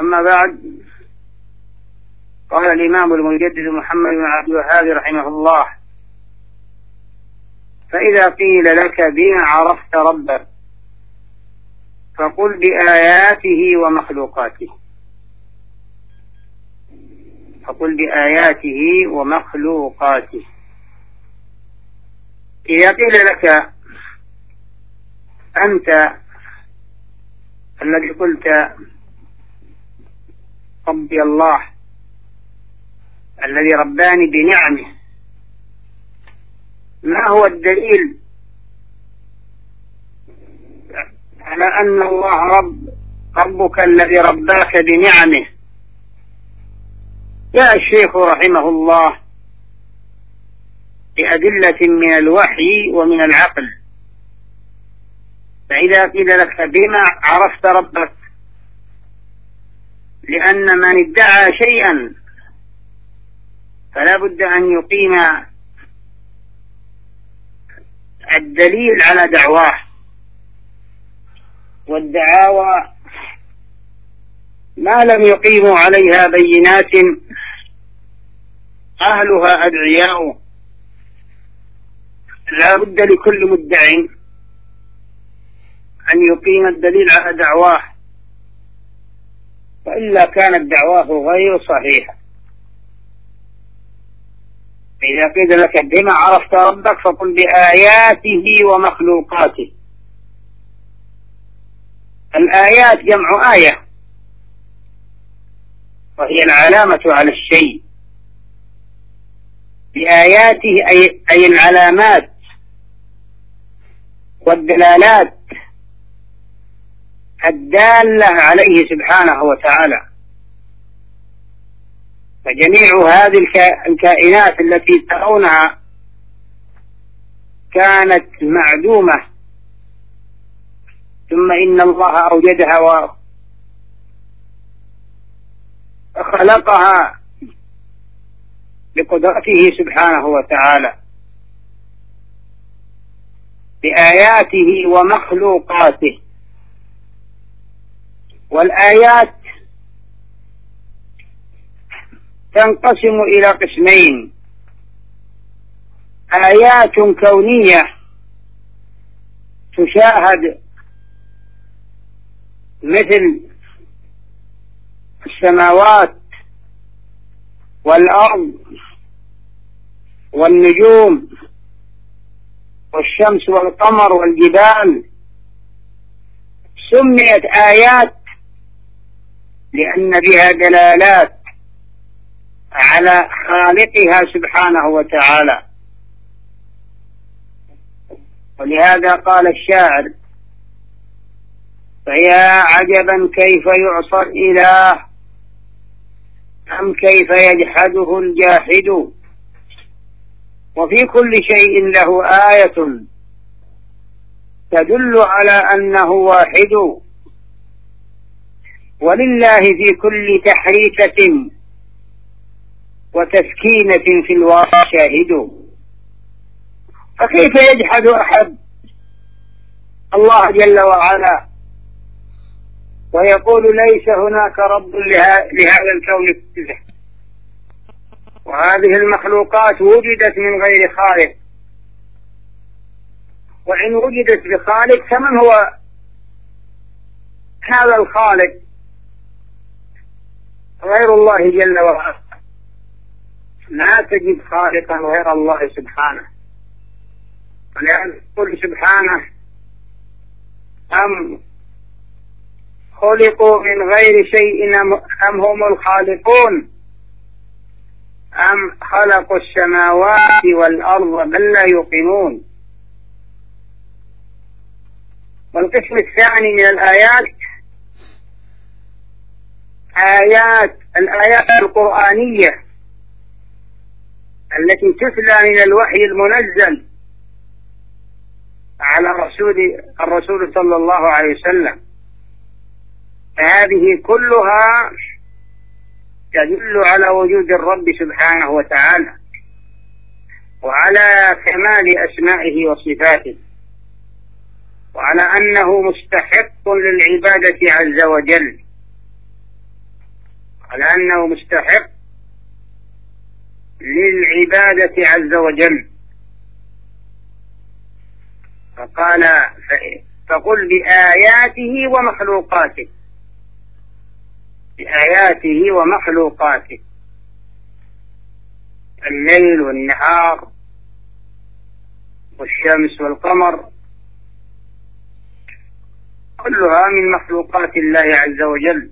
أما بعد قال الإمام المجدد محمد بن عبد الوهاب رحمه الله فإذا قيل لك بما عرفت ربك فقل بآياته ومخلوقاته. فقل بآياته ومخلوقاته. إذا قيل لك أنت الذي قلت ربي الله الذي رباني بنعمه. ما هو الدليل على أن الله رب ربك الذي رباك بنعمه؟ جاء الشيخ رحمه الله بأدلة من الوحي ومن العقل. فإذا قيل لك بما عرفت ربك لأن من ادعى شيئا فلا بد أن يقيم الدليل على دعواه. والدعاوى ما لم يقيموا عليها بينات أهلها أدعياء. لا بد لكل مدع أن يقيم الدليل على دعواه. وإلا كانت دعواه غير صحيحة. إذا قيل لك بما عرفت ربك فقل بآياته ومخلوقاته. الآيات جمع آية. وهي العلامة على الشيء. بآياته أي, أي العلامات والدلالات الدالة عليه سبحانه وتعالى. فجميع هذه الكائنات التي ترونها كانت معدومة. ثم إن الله أوجدها وخلقها بقدرته سبحانه وتعالى. بآياته ومخلوقاته. والآيات تنقسم إلى قسمين. آيات كونية تشاهد مثل السماوات والأرض والنجوم والشمس والقمر والجبال. سميت آيات لأن بها دلالات على خالقها سبحانه وتعالى. ولهذا قال الشاعر فيا عجبا كيف يعصى الإله أم كيف يجحده الجاحد؟ وفي كل شيء له آية تدل على أنه واحد. ولله في كل تحريكة وتسكينة في الواقع شاهد. فكيف يجحد أحد؟ الله جل وعلا ويقول ليس هناك رب لهذا الكون كله وهذه المخلوقات وجدت من غير خالق. وإن وجدت بخالق فمن هو هذا الخالق؟ غير الله جل وعلا. لا تجد خالقا غير الله سبحانه. ولأن يقول سبحانه أم خلقوا من غير شيء أم هم الخالقون؟ أم خلقوا السماوات والأرض بل لا يوقنون؟ والقسم الثاني من الآيات آيات الآيات القرآنية التي تتلى من الوحي المنزل على الرسول الرسول صلى الله عليه وسلم. هذه كلها تدل على وجود الرب سبحانه وتعالى وعلى كمال أسمائه وصفاته وعلى أنه مستحق للعبادة عز وجل. على أنه مستحق للعبادة عز وجل. فقال فقل بآياته ومخلوقاته. بآياته ومخلوقاته. الليل والنهار والشمس والقمر كلها من مخلوقات الله عز وجل.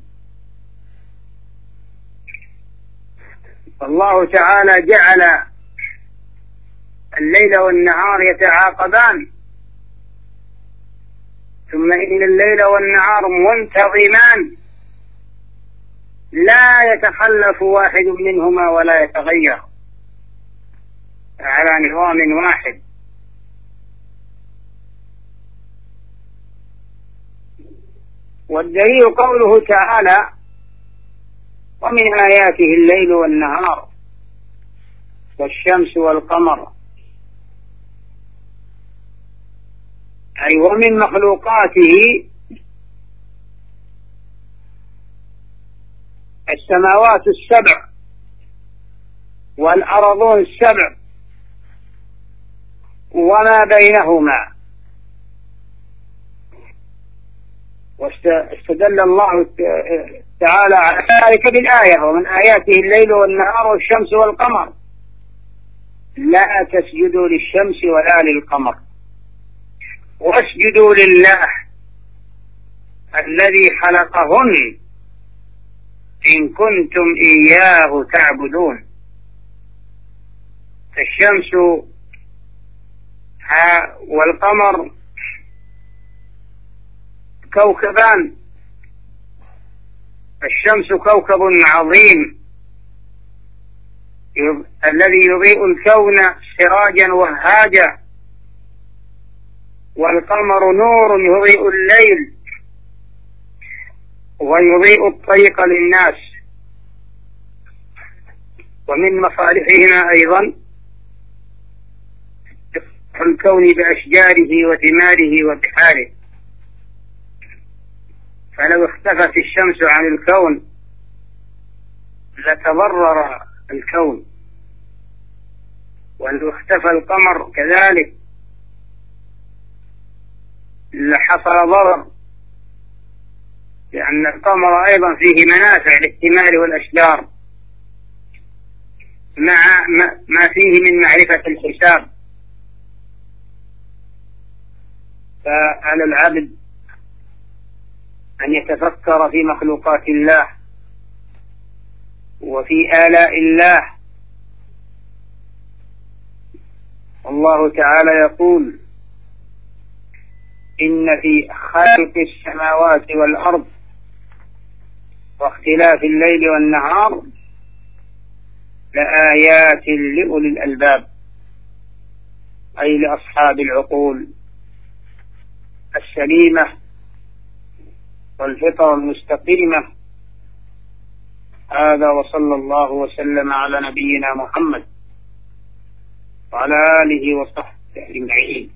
الله تعالى جعل الليل والنهار يتعاقبان. ثم إن الليل والنهار منتظمان. لا يتخلف واحد منهما ولا يتغير. على نظام واحد. والدليل قوله تعالى ومن آياته الليل والنهار والشمس والقمر. أي ومن مخلوقاته السماوات السبع والأرضون السبع وما بينهما. واستدل الله تعالى على ذلك بالآية ومن آياته الليل والنهار والشمس والقمر. لا تسجدوا للشمس ولا للقمر. واسجدوا لله الذي خلقهن إن كنتم إياه تعبدون. الشمس والقمر كوكبان. الشمس كوكب عظيم. الذي يضيء الكون سراجا وهاجا. والقمر نور يضيء الليل. ويضيء الطريق للناس. ومن مصالحهما أيضا الكون بأشجاره وثماره وبحاره فلو اختفت الشمس عن الكون لتضرر الكون. ولو اختفى القمر كذلك لحصل ضرر. لأن القمر أيضا فيه منافع للثمار والأشجار مع ما فيه من معرفة الحساب. فعلى العبد أن يتفكر في مخلوقات الله وفي آلاء الله. الله تعالى يقول إن في خلق السماوات والأرض واختلاف الليل والنهار لآيات لأولي الألباب أي لأصحاب العقول السليمة. والفطر المستقيمة هذا وصلى الله وسلم على نبينا محمد وعلى آله وصحبه أجمعين.